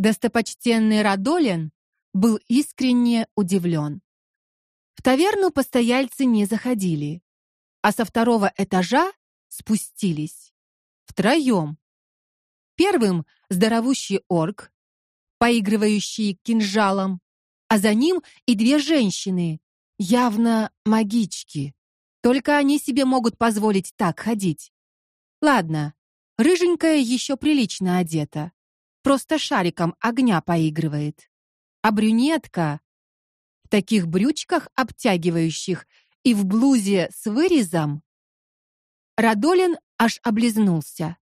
Достопочтенный Радолин был искренне удивлен. В таверну постояльцы не заходили, а со второго этажа спустились втроем. Первым здоровущий орк, поигрывающий кинжалом, а за ним и две женщины, явно магички. Только они себе могут позволить так ходить. Ладно, рыженькая еще прилично одета. Просто шариком огня поигрывает. А брюнетка в таких брючках обтягивающих и в блузе с вырезом. Радолин аж облизнулся.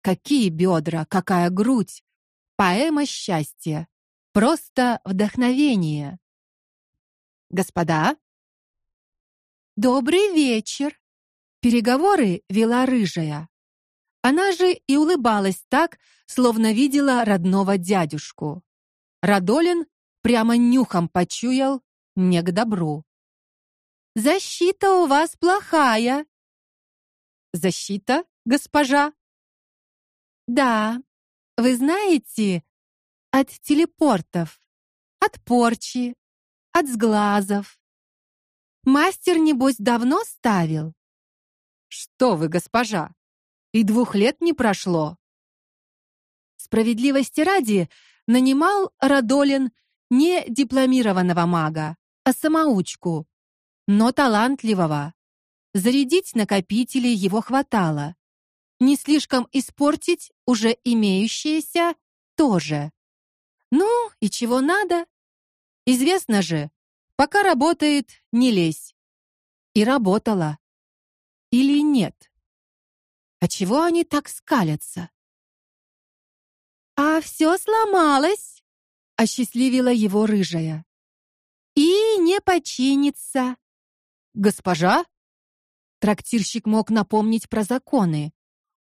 Какие бедра, какая грудь. Поэма счастья. Просто вдохновение. Господа, добрый вечер. Переговоры вела рыжая. Она же и улыбалась так, словно видела родного дядюшку. Радолин прямо нюхом почуял не к добру. Защита у вас плохая. Защита, госпожа? Да. Вы знаете, от телепортов, от порчи, от сглазов. Мастер небось давно ставил. Что вы, госпожа? И двух лет не прошло. Справедливости ради, нанимал Радолин не дипломированного мага, а самоучку, но талантливого. Зарядить накопители его хватало. Не слишком испортить уже имеющееся тоже. Ну, и чего надо? Известно же, пока работает, не лезь. И работала. Или нет? А чего они так скалятся? А все сломалось, осчастливила его рыжая. И не починится. Госпожа, трактирщик мог напомнить про законы.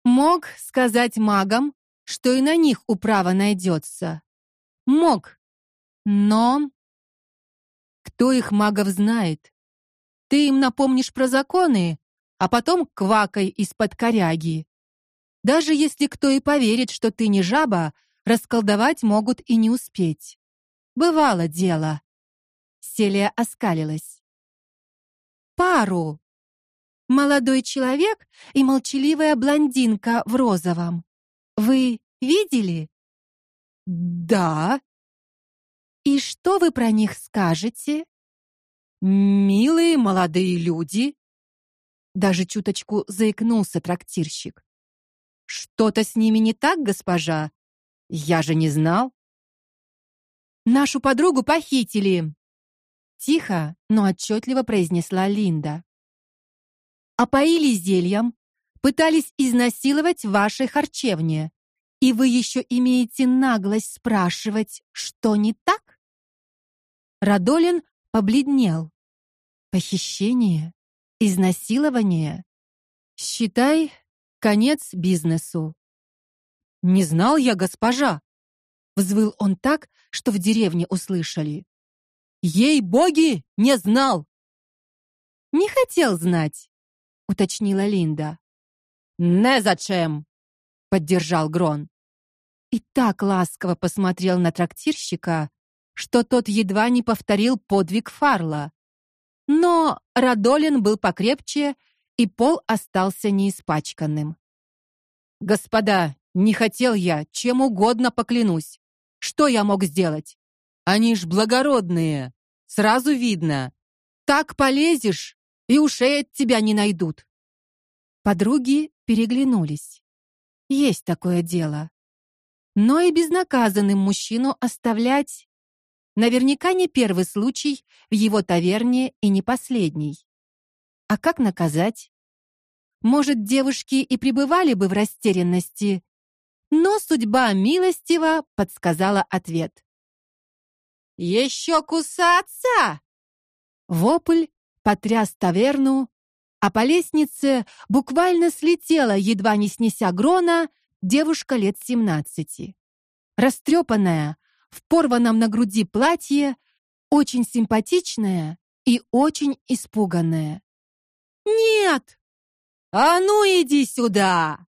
Мог сказать магам, что и на них управа найдется. Мог. Но кто их магов знает? Ты им напомнишь про законы, а потом квакай из-под коряги. Даже если кто и поверит, что ты не жаба, расколдовать могут и не успеть. Бывало дело. Селия оскалилась. Пару. Молодой человек и молчаливая блондинка в розовом. Вы видели? Да. И что вы про них скажете? Милые молодые люди, даже чуточку заикнулся трактирщик. Что-то с ними не так, госпожа? Я же не знал. Нашу подругу похитили. Тихо, но отчетливо произнесла Линда. Опоили зельем, пытались изнасиловать в вашей харчевне. И вы еще имеете наглость спрашивать, что не так? Радолин побледнел. Похищение? Изнасилование? Считай, конец бизнесу. Не знал я, госпожа, взвыл он так, что в деревне услышали. Ей-боги, не знал. Не хотел знать, уточнила Линда. Не зачем, поддержал Грон. И так ласково посмотрел на трактирщика, что тот едва не повторил подвиг Фарла. Но Радолин был покрепче, и пол остался неиспачканным. Господа, не хотел я, чем угодно поклянусь. Что я мог сделать? Они ж благородные. Сразу видно. Так полезешь, и ушей от тебя не найдут. Подруги переглянулись. Есть такое дело. Но и безнаказанным мужчину оставлять Наверняка не первый случай в его таверне и не последний. А как наказать? Может, девушки и пребывали бы в растерянности, но судьба милостиво подсказала ответ. «Еще кусаться!» Вопль потряс таверну, а по лестнице буквально слетела, едва не снеся грона, девушка лет семнадцати. Растрепанная, в порванном на груди платье, очень симпатичная и очень испуганная. Нет! А ну иди сюда!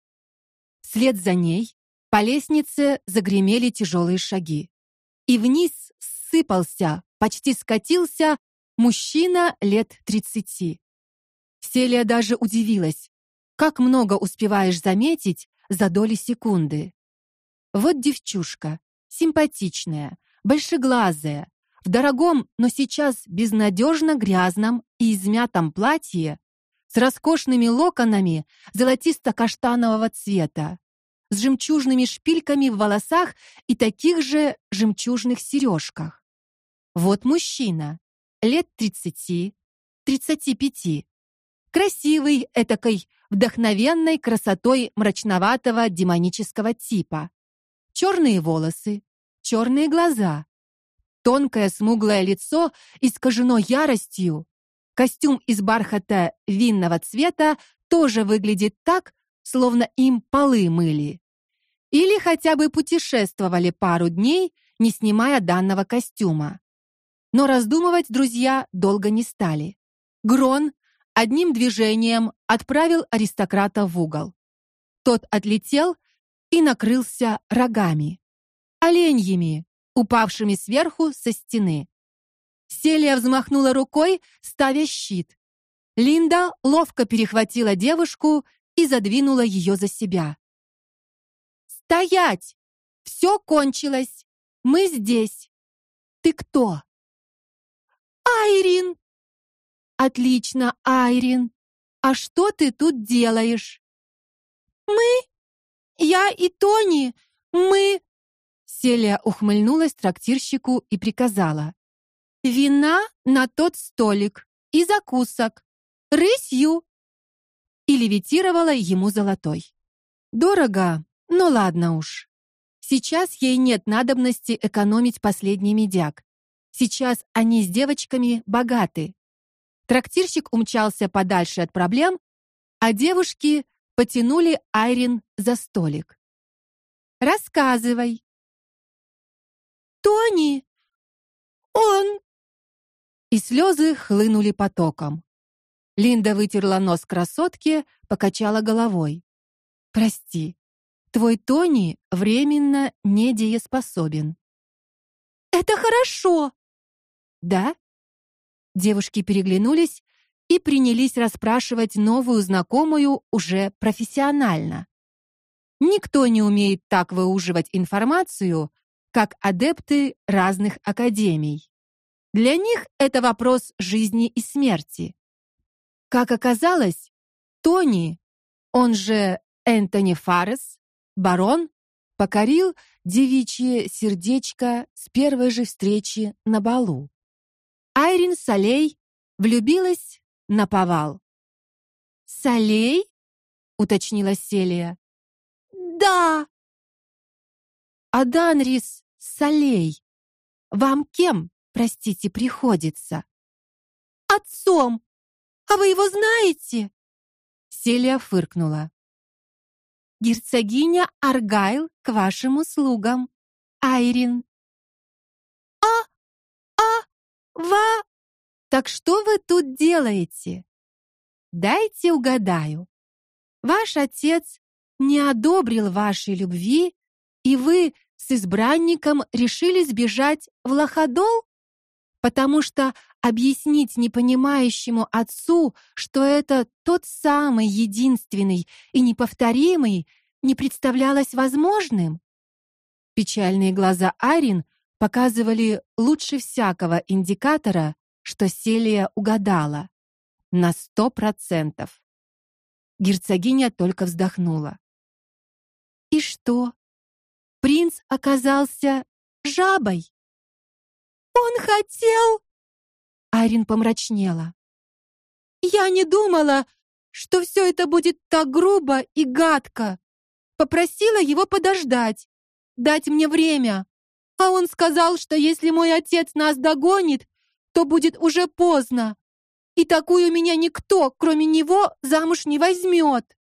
Вслед за ней по лестнице загремели тяжелые шаги. и вниз сыпался, почти скатился мужчина лет тридцати. Селия даже удивилась, как много успеваешь заметить за доли секунды. Вот девчушка, симпатичная, большеглазая, в дорогом, но сейчас безнадежно грязном и измятом платье, с роскошными локонами золотисто-каштанового цвета, с жемчужными шпильками в волосах и таких же жемчужных сережках. Вот мужчина, лет 30, 35. Красивый, этакой вдохновенной красотой мрачноватого демонического типа. Черные волосы, черные глаза, тонкое смуглое лицо искажено яростью. Костюм из бархата винного цвета тоже выглядит так, словно им полы мыли. Или хотя бы путешествовали пару дней, не снимая данного костюма. Но раздумывать друзья долго не стали. Грон одним движением отправил аристократа в угол. Тот отлетел и накрылся рогами, оленьими, упавшими сверху со стены. Селия взмахнула рукой, ставя щит. Линда ловко перехватила девушку и задвинула ее за себя. Стоять! Все кончилось. Мы здесь. Ты кто? Айрин. Отлично, Айрин. А что ты тут делаешь? Мы? Я и Тони. Мы Селия ухмыльнулась трактирщику и приказала: "Вина на тот столик и закусок. Рысью!" И левитировала ему золотой. Дорого, но ладно уж. Сейчас ей нет надобности экономить последний медяк. Сейчас они с девочками богаты. Трактирщик умчался подальше от проблем, а девушки потянули Айрин за столик. Рассказывай. Тони! Он!» И слезы хлынули потоком. Линда вытерла нос красотке, покачала головой. «Прости, твой Тони временно недееспособен». «Это хорошо!» «Да?» Девушки переглянулись и принялись расспрашивать новую знакомую уже профессионально. Никто не умеет так выуживать информацию, как адепты разных академий. Для них это вопрос жизни и смерти. Как оказалось, Тони, он же Энтони Фаррес, барон, покорил девичье сердечко с первой же встречи на балу. Айрин Салей влюбилась на повал. Салей? уточнила Селия. Да. А Данрис Солей. Вам кем, простите, приходится? Отцом. А вы его знаете? Селия фыркнула. Герцогиня Аргайл к вашим услугам. Айрин. А а ва Так что вы тут делаете? Дайте угадаю. Ваш отец не одобрил вашей любви, и вы с избранником решили сбежать в Лоходол, потому что объяснить непонимающему отцу, что это тот самый единственный и неповторимый, не представлялось возможным. Печальные глаза Арин показывали лучше всякого индикатора, что Селия угадала на сто процентов. Герцогиня только вздохнула. И что? принц оказался жабой. Он хотел Айрин помрачнела. Я не думала, что все это будет так грубо и гадко. Попросила его подождать, дать мне время. А он сказал, что если мой отец нас догонит, то будет уже поздно. И такую меня никто, кроме него, замуж не возьмет.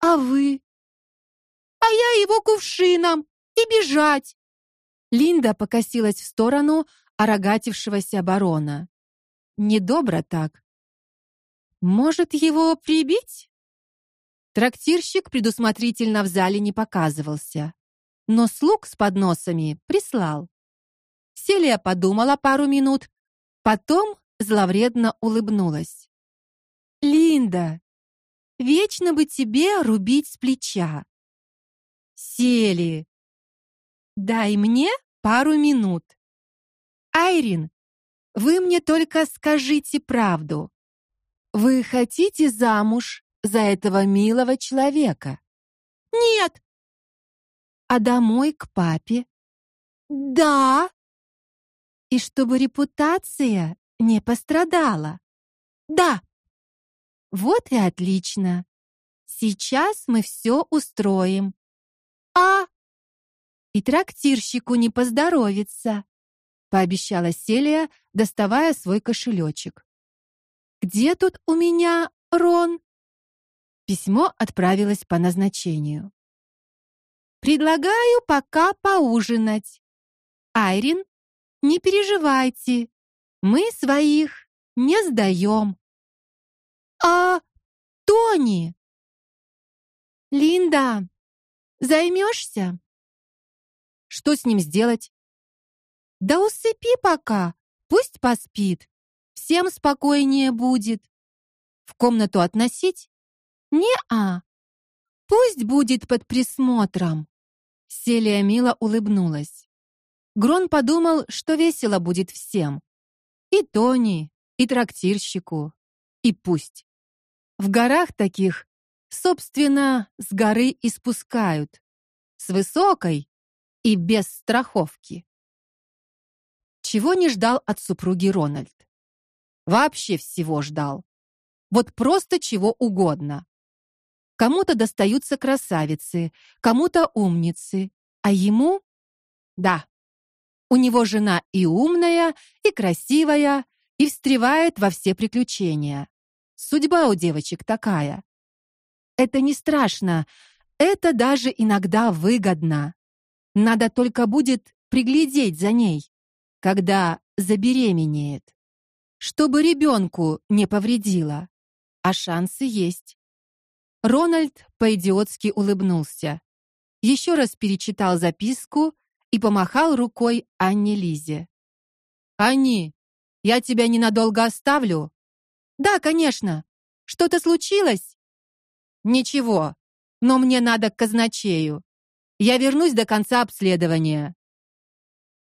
А вы? а я его кувшином и бежать. Линда покосилась в сторону орогатившегося барона. Недобро так. Может, его прибить? Трактирщик предусмотрительно в зале не показывался, но слуг с подносами прислал. Селия подумала пару минут, потом зловредно улыбнулась. Линда, вечно бы тебе рубить с плеча. Сели. Дай мне пару минут. Айрин, вы мне только скажите правду. Вы хотите замуж за этого милого человека? Нет. А домой к папе? Да. И чтобы репутация не пострадала. Да. Вот и отлично. Сейчас мы все устроим. А и трактирщику не поздоровится, пообещала Селия, доставая свой кошелечек. Где тут у меня Рон? Письмо отправилось по назначению. Предлагаю пока поужинать. Айрин, не переживайте. Мы своих не сдаем. А Тони? Линда, займешься? Что с ним сделать? Да усыпи пока, пусть поспит. Всем спокойнее будет. В комнату относить? Не-а. Пусть будет под присмотром. Селия мило улыбнулась. Грон подумал, что весело будет всем. И Тони, и трактирщику, и пусть. В горах таких, собственно, с горы и спускают. С высокой и без страховки. Чего не ждал от супруги Рональд? Вообще всего ждал. Вот просто чего угодно. Кому-то достаются красавицы, кому-то умницы, а ему да. У него жена и умная, и красивая, и встревает во все приключения. Судьба у девочек такая. Это не страшно, это даже иногда выгодно. Надо только будет приглядеть за ней, когда забеременеет, чтобы ребенку не повредило. А шансы есть. Рональд по-идиотски улыбнулся. Еще раз перечитал записку и помахал рукой Анне Лизе. Анни, я тебя ненадолго оставлю. Да, конечно. Что-то случилось? Ничего. Но мне надо к казначею. Я вернусь до конца обследования.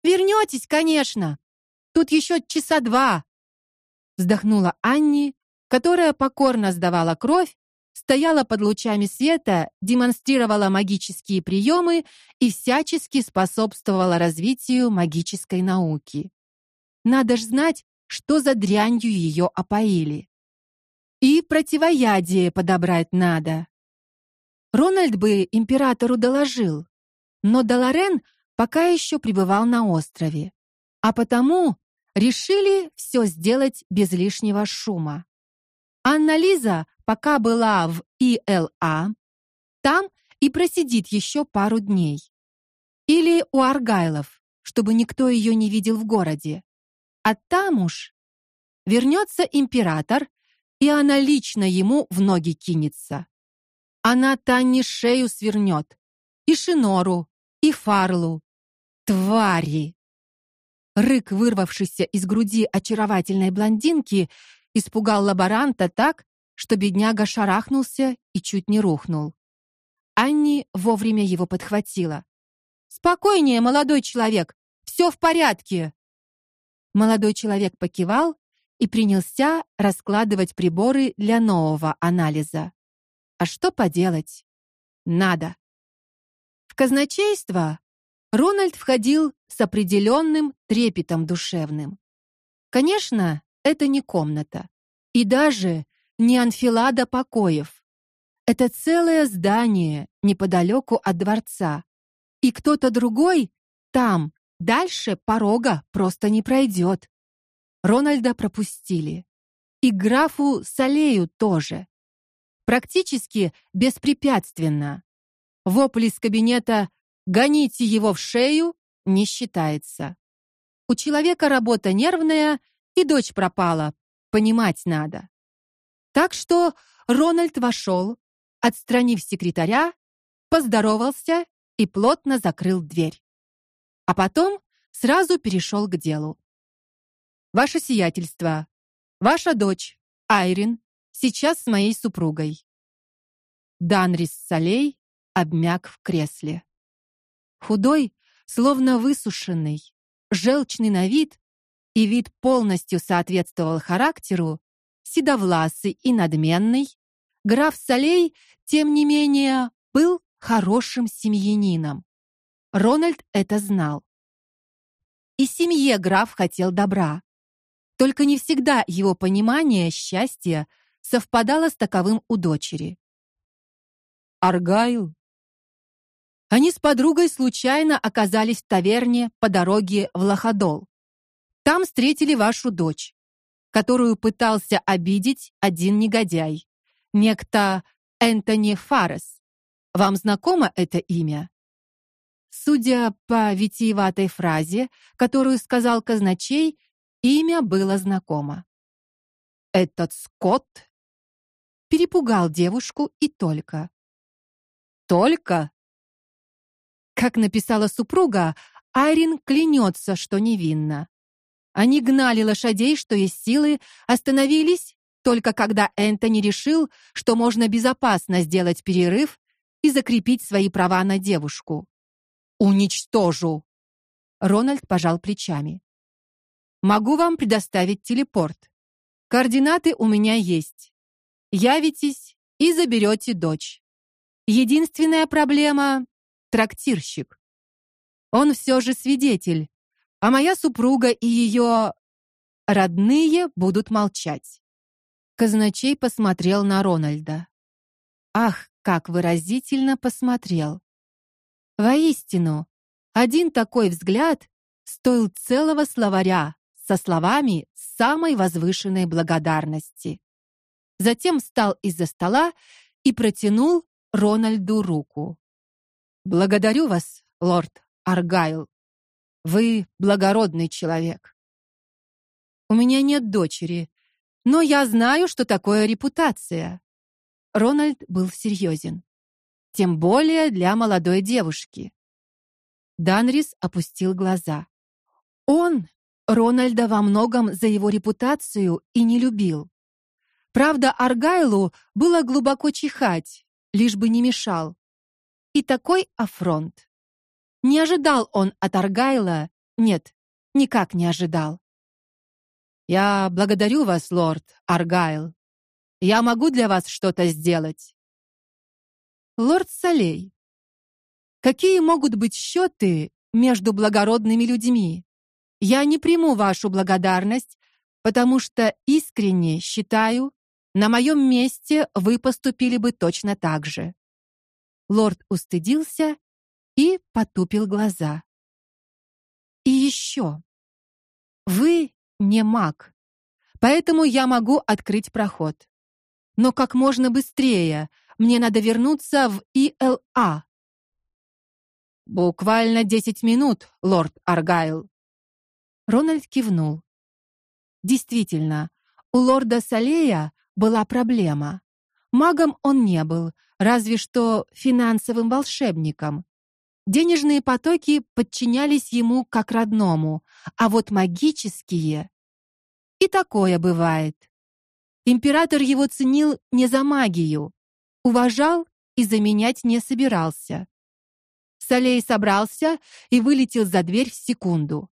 Вернетесь, конечно. Тут еще часа два. Вздохнула Анни, которая покорно сдавала кровь стояла под лучами света, демонстрировала магические приемы и всячески способствовала развитию магической науки. Надо ж знать, что за дрянью ее опоили. И противоядие подобрать надо. Рональд бы императору доложил, но Даларен пока еще пребывал на острове, а потому решили все сделать без лишнего шума. Анна Лиза пока была в ИЛА, там и просидит еще пару дней. Или у Аргайлов, чтобы никто ее не видел в городе. А там уж вернется император, и она лично ему в ноги кинется. Она Танне шею свернет, и Шинору, и Фарлу. Твари! Рык, вырвавшийся из груди очаровательной блондинки, испугал лаборанта так, что бедняга шарахнулся и чуть не рухнул. Анни вовремя его подхватила. Спокойнее, молодой человек, все в порядке. Молодой человек покивал и принялся раскладывать приборы для нового анализа. А что поделать? Надо. В казначейство Рональд входил с определенным трепетом душевным. Конечно, это не комната и даже не анфилада покоев. Это целое здание неподалеку от дворца. И кто-то другой там, дальше порога просто не пройдет. Рональда пропустили. И графу Салею тоже. Практически беспрепятственно. Вопль из кабинета «Гоните его в шею» не считается. У человека работа нервная, и дочь пропала, понимать надо. Так что Рональд вошел, отстранив секретаря, поздоровался и плотно закрыл дверь. А потом сразу перешел к делу. Ваше сиятельство, ваша дочь Айрин сейчас с моей супругой. Данрис Салей обмяк в кресле. Худой, словно высушенный, желчный на вид, и вид полностью соответствовал характеру, седовласый и надменный, граф Салей, тем не менее, был хорошим семьянином. Рональд это знал. И семье граф хотел добра. Только не всегда его понимание счастья совпадало с таковым у дочери. Аргайл. Они с подругой случайно оказались в таверне по дороге в Лоходол. Там встретили вашу дочь, которую пытался обидеть один негодяй, некто Энтони Фарес. Вам знакомо это имя? Судя по витиеватой фразе, которую сказал казначей, имя было знакомо. Этот Скотт перепугал девушку и только. Только как написала супруга, Айрин клянется, что невинна. Они гнали лошадей, что есть силы, остановились только когда Энтони решил, что можно безопасно сделать перерыв и закрепить свои права на девушку. Уничтожу. Рональд пожал плечами. Могу вам предоставить телепорт. Координаты у меня есть. Явитесь и заберете дочь. Единственная проблема трактирщик. Он все же свидетель, а моя супруга и ее родные будут молчать. Казначей посмотрел на Рональда. Ах, как выразительно посмотрел. Воистину, один такой взгляд стоил целого словаря со словами самой возвышенной благодарности. Затем встал из-за стола и протянул Рональду руку. Благодарю вас, лорд Аргайл. Вы благородный человек. У меня нет дочери, но я знаю, что такое репутация. Рональд был серьезен тем более для молодой девушки. Данрис опустил глаза. Он Рональда во многом за его репутацию и не любил. Правда, Аргайлу было глубоко чихать, лишь бы не мешал. И такой афронт. Не ожидал он от Аргайла, нет, никак не ожидал. Я благодарю вас, лорд Аргайл. Я могу для вас что-то сделать. Лорд Салей, какие могут быть счеты между благородными людьми? Я не приму вашу благодарность, потому что искренне считаю, на моем месте вы поступили бы точно так же. Лорд устыдился и потупил глаза. И еще. Вы не маг, поэтому я могу открыть проход. Но как можно быстрее, мне надо вернуться в ИЛА. Буквально десять минут, лорд Аргайл. Рональд кивнул. Действительно, у лорда Салея была проблема. Магом он не был, разве что финансовым волшебником. Денежные потоки подчинялись ему как родному, а вот магические и такое бывает. Император его ценил не за магию, уважал и заменять не собирался. Салей собрался и вылетел за дверь в секунду.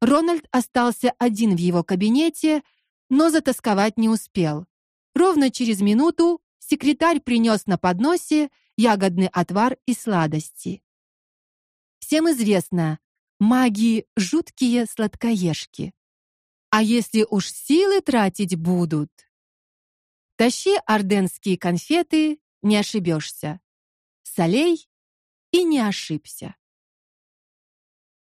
Рональд остался один в его кабинете, но затасковать не успел. Ровно через минуту секретарь принес на подносе ягодный отвар и сладости. Всем известно, маги жуткие сладкоежки. А если уж силы тратить будут, тащи орденские конфеты не ошибешься. Солей и не ошибся.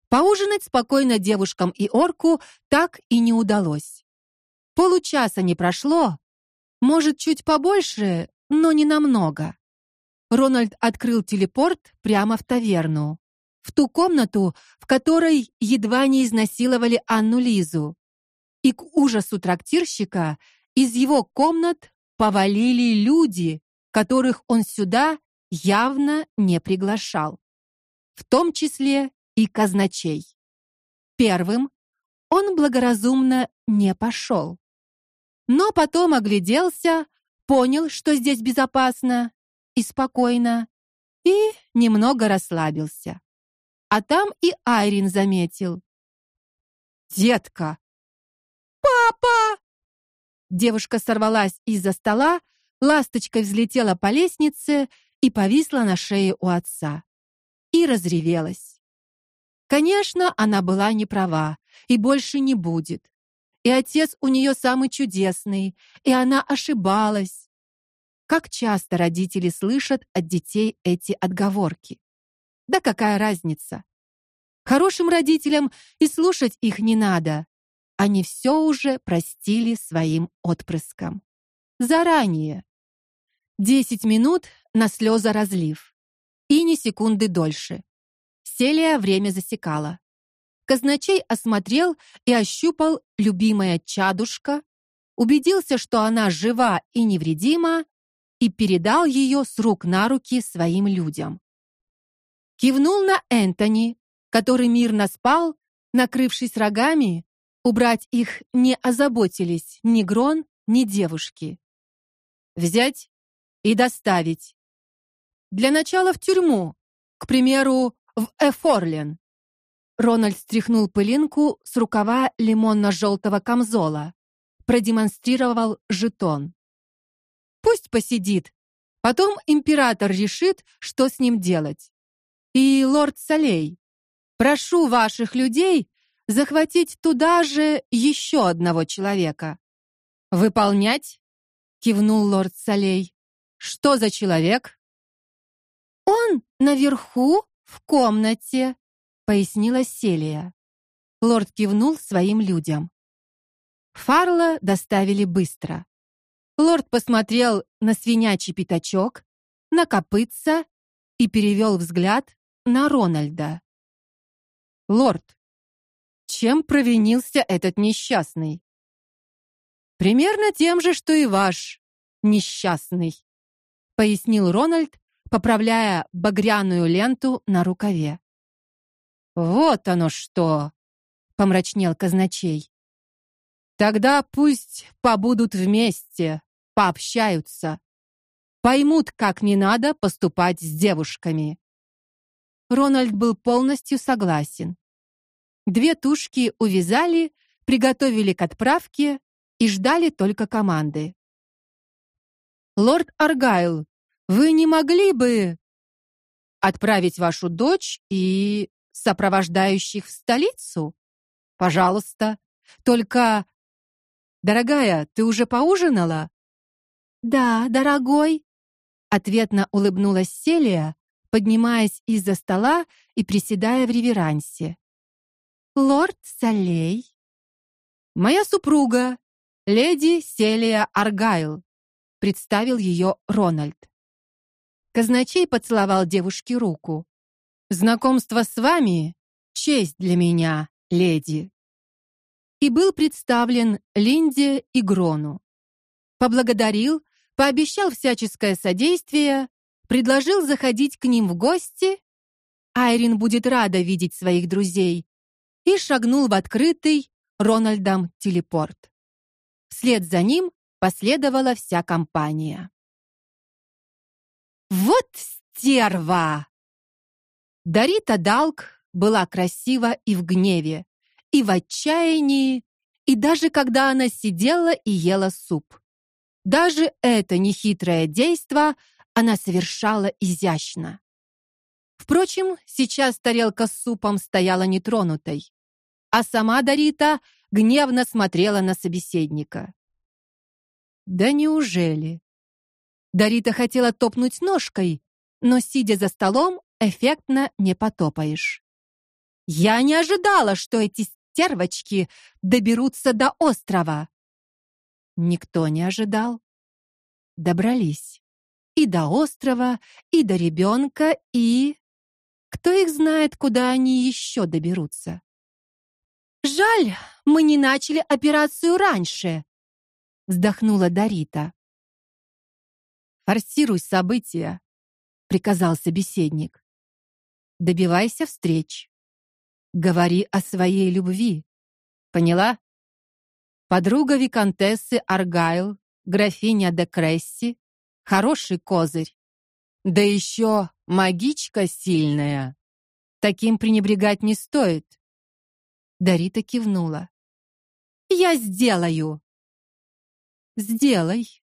Поужинать спокойно девушкам и орку так и не удалось. Получаса не прошло, может, чуть побольше, но не намного. Рональд открыл телепорт прямо в таверну, в ту комнату, в которой едва не изнасиловали Анну Лизу. И к ужасу трактирщика из его комнат повалили люди, которых он сюда явно не приглашал, в том числе и казначей. первым он благоразумно не пошел. Но потом огляделся, понял, что здесь безопасно и спокойно, и немного расслабился. А там и Айрин заметил. Детка. Папа! Девушка сорвалась из-за стола, ласточкой взлетела по лестнице и повисла на шее у отца. И разревелась. Конечно, она была не права и больше не будет. И отец у нее самый чудесный, и она ошибалась. Как часто родители слышат от детей эти отговорки? Да какая разница? Хорошим родителям и слушать их не надо. Они все уже простили своим отпрыскам. Заранее. Десять минут на слезоразлив. И ни секунды дольше. Селия время засекала. Казначей осмотрел и ощупал любимое чадушка, убедился, что она жива и невредима, и передал ее с рук на руки своим людям. Кивнул на Энтони, который мирно спал, накрывшись рогами Убрать их не озаботились ни Грон, ни девушки. Взять и доставить. Для начала в тюрьму, к примеру, в Эфорлен. Рональд стряхнул пылинку с рукава лимонно желтого камзола, продемонстрировал жетон. Пусть посидит. Потом император решит, что с ним делать. И лорд Салей, прошу ваших людей захватить туда же еще одного человека. Выполнять? кивнул лорд Салей. Что за человек? Он наверху в комнате, пояснила Селия. Лорд кивнул своим людям. Фарла доставили быстро. Лорд посмотрел на свинячий пятачок, на копытца и перевел взгляд на Рональда. Лорд, чем провинился этот несчастный? Примерно тем же, что и ваш несчастный, пояснил Рональд, поправляя багряную ленту на рукаве. Вот оно что, помрачнел казначей. Тогда пусть побудут вместе, пообщаются, поймут, как не надо поступать с девушками. Рональд был полностью согласен. Две тушки увязали, приготовили к отправке и ждали только команды. Лорд Аргайл, вы не могли бы отправить вашу дочь и сопровождающих в столицу? Пожалуйста. Только Дорогая, ты уже поужинала? Да, дорогой, ответно улыбнулась Селия, поднимаясь из-за стола и приседая в реверансе. Лорд Салей. Моя супруга, леди Селия Аргайл, представил ее Рональд. Казначей поцеловал девушке руку. Знакомство с вами честь для меня, леди. И был представлен Линде и Грону. Поблагодарил, пообещал всяческое содействие, предложил заходить к ним в гости. Айрин будет рада видеть своих друзей и шагнул в открытый Рональдом телепорт. Вслед за ним последовала вся компания. Вот стерва. Дарита Далк была красива и в гневе, и в отчаянии, и даже когда она сидела и ела суп. Даже это нехитрое действо она совершала изящно. Впрочем, сейчас тарелка с супом стояла нетронутой, а сама Дарита гневно смотрела на собеседника. Да неужели? Дарита хотела топнуть ножкой, но сидя за столом, эффектно не потопаешь. Я не ожидала, что эти стервочки доберутся до острова. Никто не ожидал. Добрались. И до острова, и до ребенка, и кто их знает, куда они еще доберутся? Жаль, мы не начали операцию раньше, вздохнула Дарита. Форсируй события, приказал собеседник. Добивайся встреч. Говори о своей любви. Поняла? Подруга виконтессы Аргайл, графиня де Кресси, хороший козырь. Да еще магичка сильная. Таким пренебрегать не стоит. Дарита кивнула. Я сделаю. Сделай,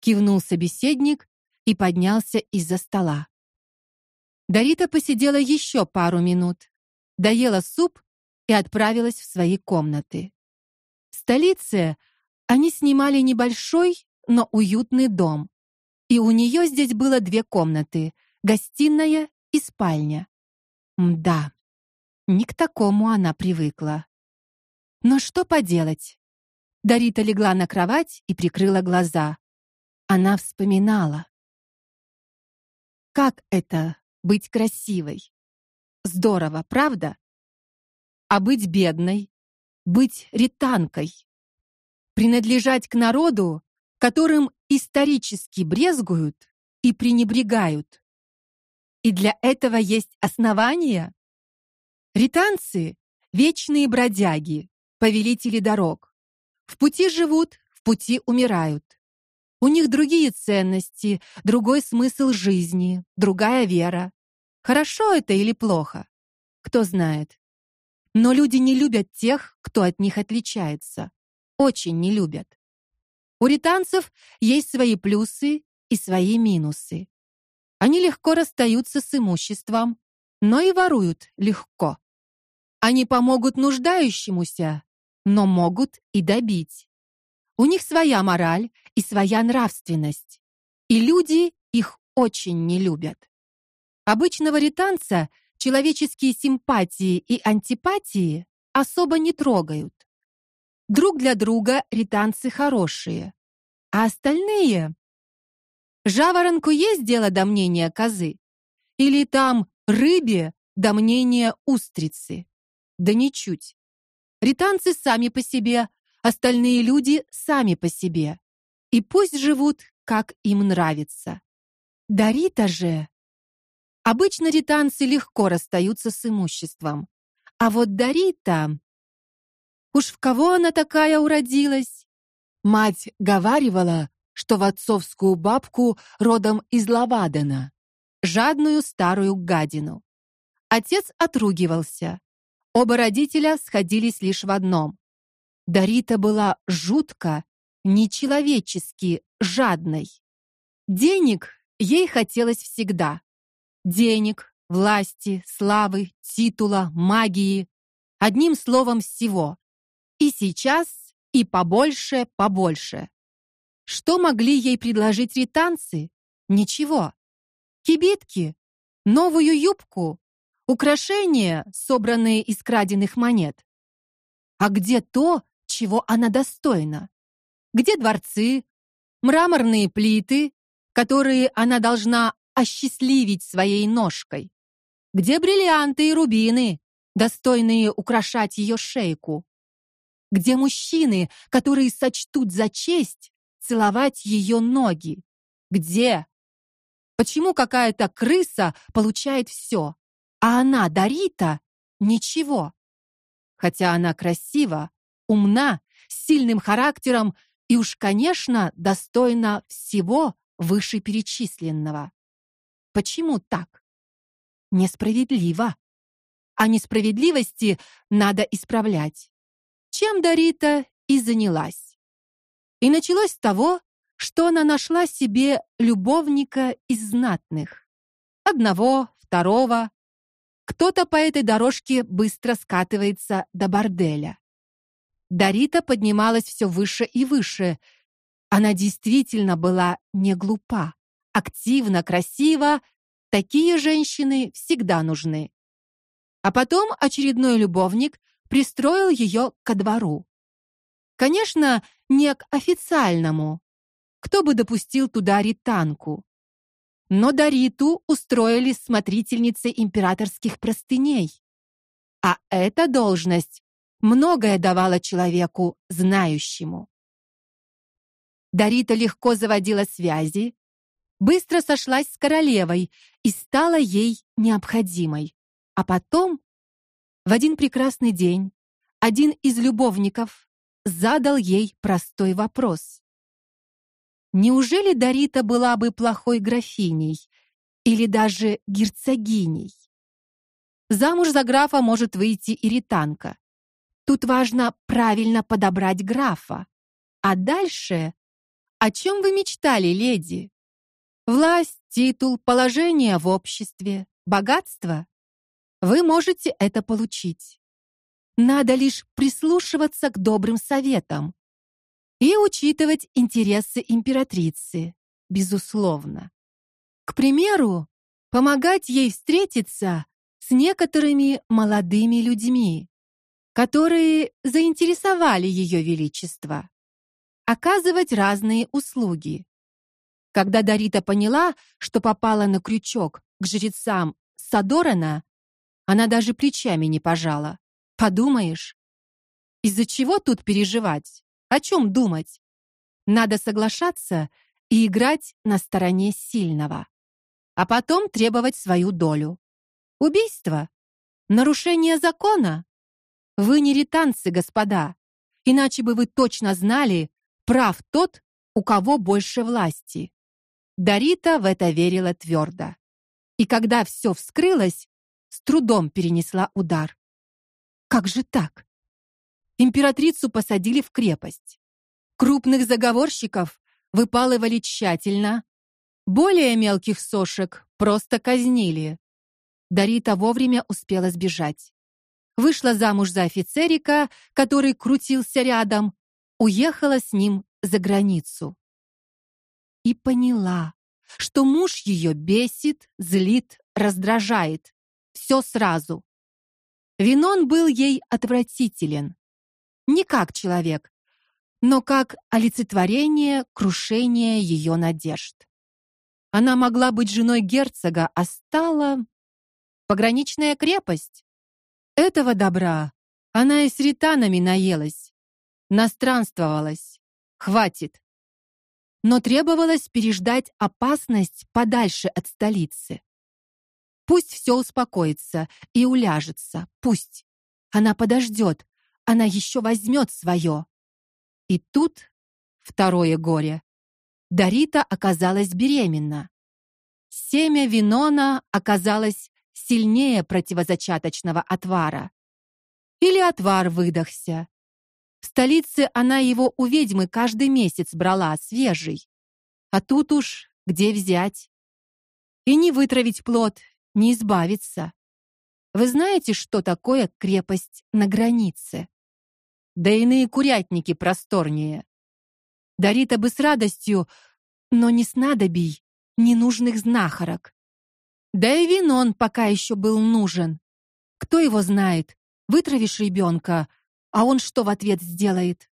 кивнул собеседник и поднялся из-за стола. Дарита посидела еще пару минут, доела суп и отправилась в свои комнаты. В столице они снимали небольшой, но уютный дом. И у нее здесь было две комнаты: гостиная и спальня. Мда. Не к такому она привыкла. Но что поделать? Дарита легла на кровать и прикрыла глаза. Она вспоминала. Как это быть красивой? Здорово, правда? А быть бедной, быть ританкой, принадлежать к народу, которым исторически брезгуют и пренебрегают. И для этого есть основания. Ританцы вечные бродяги, повелители дорог. В пути живут, в пути умирают. У них другие ценности, другой смысл жизни, другая вера. Хорошо это или плохо? Кто знает. Но люди не любят тех, кто от них отличается. Очень не любят. У ританцев есть свои плюсы и свои минусы. Они легко расстаются с имуществом, но и воруют легко. Они помогут нуждающемуся, но могут и добить. У них своя мораль и своя нравственность, и люди их очень не любят. Обычного ританца человеческие симпатии и антипатии особо не трогают. Друг для друга ританцы хорошие, а остальные Жаворонку есть дело до мнения козы или там рыбе до мнения устрицы? Да ничуть. Ританцы сами по себе, остальные люди сами по себе. И пусть живут, как им нравится. Дарита же Обычно ританцы легко расстаются с имуществом. А вот Дарита Уж в кого она такая уродилась? Мать говаривала, что в отцовскую бабку родом из Лавадена, жадную старую гадину. Отец отругивался. Оба родителя сходились лишь в одном. Дарита была жутко, нечеловечески жадной. Денег ей хотелось всегда денег, власти, славы, титула, магии, одним словом всего. И сейчас и побольше, побольше. Что могли ей предложить ританцы? Ничего. Кибитки, новую юбку, украшения, собранные из краденных монет. А где то, чего она достойна? Где дворцы, мраморные плиты, которые она должна осчастливить своей ножкой? Где бриллианты и рубины, достойные украшать ее шейку? Где мужчины, которые сочтут за честь целовать ее ноги? Где? Почему какая-то крыса получает все, а она, Дарита, ничего? Хотя она красива, умна, с сильным характером и уж, конечно, достойна всего вышеперечисленного. Почему так? Несправедливо. А несправедливости надо исправлять. Чем Дарита и занялась. И началось с того, что она нашла себе любовника из знатных. Одного, второго. Кто-то по этой дорожке быстро скатывается до борделя. Дарита поднималась все выше и выше. Она действительно была не глупа активно, красиво, такие женщины всегда нужны. А потом очередной любовник пристроил ее ко двору. Конечно, не к официальному. Кто бы допустил туда ританку? Но Дариту устроили смотрительницей императорских простыней. А эта должность многое давала человеку знающему. Дарита легко заводила связи, быстро сошлась с королевой и стала ей необходимой. А потом В один прекрасный день один из любовников задал ей простой вопрос. Неужели Дарита была бы плохой графиней или даже герцогиней? Замуж за графа может выйти и ританка. Тут важно правильно подобрать графа. А дальше о чем вы мечтали, леди? Власть, титул, положение в обществе, богатство? Вы можете это получить. Надо лишь прислушиваться к добрым советам и учитывать интересы императрицы, безусловно. К примеру, помогать ей встретиться с некоторыми молодыми людьми, которые заинтересовали ее величество, оказывать разные услуги. Когда Дарита поняла, что попала на крючок к жрецам Садорана, она даже плечами не пожала. Подумаешь, из-за чего тут переживать? О чем думать? Надо соглашаться и играть на стороне сильного, а потом требовать свою долю. Убийство? Нарушение закона? Вы не ританцы, господа. Иначе бы вы точно знали, прав тот, у кого больше власти. Дарита в это верила твердо. И когда все вскрылось, с трудом перенесла удар. Как же так? Императрицу посадили в крепость. Крупных заговорщиков выпалывали тщательно. Более мелких сошек просто казнили. Дарита вовремя успела сбежать. Вышла замуж за офицерика, который крутился рядом, уехала с ним за границу. И поняла, что муж ее бесит, злит, раздражает. Все сразу. Винон был ей отвратителен. Не как человек, но как олицетворение крушения ее надежд. Она могла быть женой герцога, а стала пограничная крепость. Этого добра она и с ританами наелась, настранствовалась. Хватит. Но требовалось переждать опасность подальше от столицы. Пусть все успокоится и уляжется, пусть. Она подождет, она еще возьмет свое. И тут второе горе. Дарита оказалась беременна. Семя Винона оказалось сильнее противозачаточного отвара. Или отвар выдохся. В столице она его у ведьмы каждый месяц брала свежий. А тут уж где взять? И не вытравить плод, не избавиться. Вы знаете, что такое крепость на границе? Да иные курятники просторнее. Дарита бы с радостью, но не снадобий, ненужных знахарок. Да и винон пока еще был нужен. Кто его знает? Вытравишь ребенка, а он что в ответ сделает?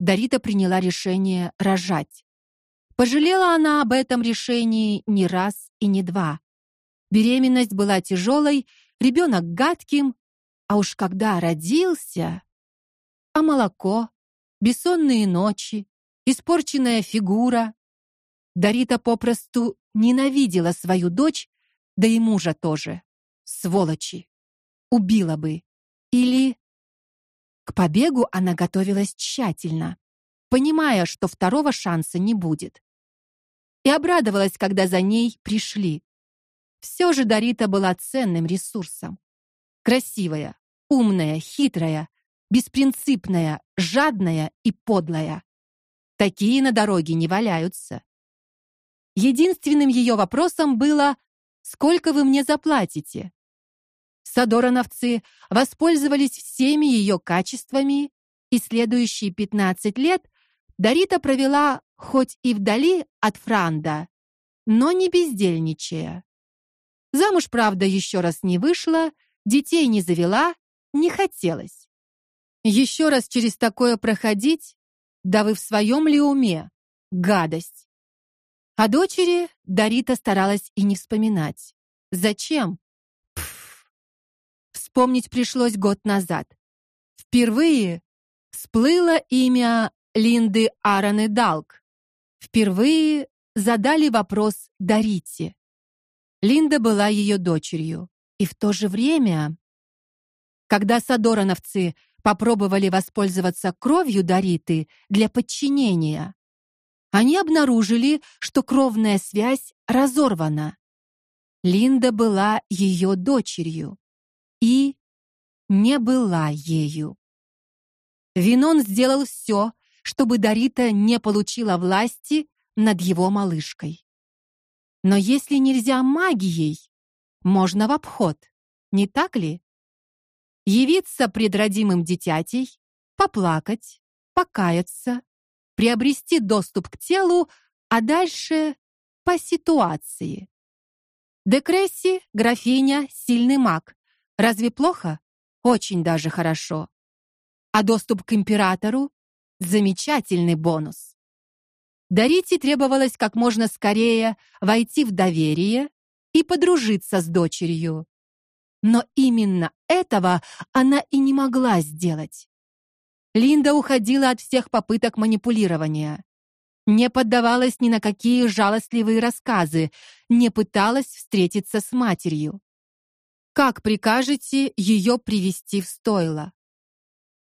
Дарита приняла решение рожать. Пожалела она об этом решении не раз и не два. Беременность была тяжелой, ребенок гадким, а уж когда родился, а молоко, бессонные ночи, испорченная фигура. Дарита попросту ненавидела свою дочь, да и мужа тоже. Сволочи. Убила бы. Или к побегу она готовилась тщательно, понимая, что второго шанса не будет. И обрадовалась, когда за ней пришли. Все же Дарита была ценным ресурсом. Красивая, умная, хитрая, беспринципная, жадная и подлая. Такие на дороге не валяются. Единственным ее вопросом было: "Сколько вы мне заплатите?" Садорановцы воспользовались всеми ее качествами, и следующие 15 лет Дарита провела хоть и вдали от Франда, но не бездельничая. Замуж, правда, еще раз не вышла, детей не завела, не хотелось. Еще раз через такое проходить? Да вы в своем ли уме? Гадость. О дочери Дарита старалась и не вспоминать. Зачем? Пф. Вспомнить пришлось год назад. Впервые всплыло имя Линды Аарон Далк. Впервые задали вопрос Дарите. Линда была ее дочерью, и в то же время Когда садорановцы попробовали воспользоваться кровью Дариты для подчинения, они обнаружили, что кровная связь разорвана. Линда была ее дочерью и не была ею. Винон сделал все, чтобы Дарита не получила власти над его малышкой. Но если нельзя магией, можно в обход, не так ли? Явиться пред родимым дитятей, поплакать, покаяться, приобрести доступ к телу, а дальше по ситуации. Декресси, графиня, сильный маг. Разве плохо? Очень даже хорошо. А доступ к императору замечательный бонус. Дарите требовалось как можно скорее войти в доверие и подружиться с дочерью. Но именно этого она и не могла сделать. Линда уходила от всех попыток манипулирования. Не поддавалась ни на какие жалостливые рассказы, не пыталась встретиться с матерью. Как прикажете ее привести в стойло?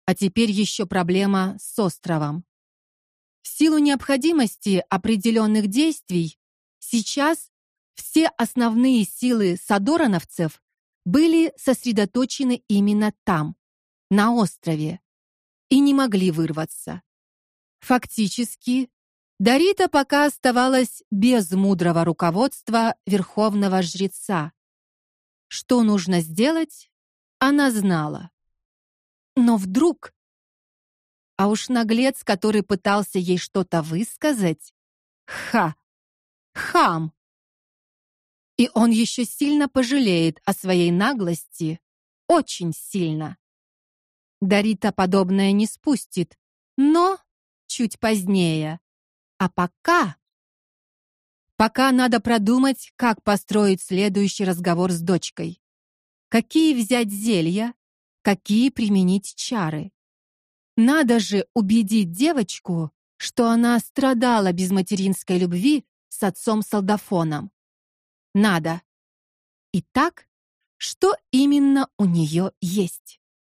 А теперь еще проблема с островом. В силу необходимости определенных действий сейчас все основные силы садорановцев были сосредоточены именно там, на острове, и не могли вырваться. Фактически, Дарита пока оставалась без мудрого руководства верховного жреца. Что нужно сделать, она знала. Но вдруг а уж наглец, который пытался ей что-то высказать, ха. Хам. И он еще сильно пожалеет о своей наглости, очень сильно. Дарита подобное не спустит, но чуть позднее. А пока Пока надо продумать, как построить следующий разговор с дочкой. Какие взять зелья, какие применить чары. Надо же убедить девочку, что она страдала без материнской любви с отцом Солдафоном. Надо. Итак, что именно у нее есть?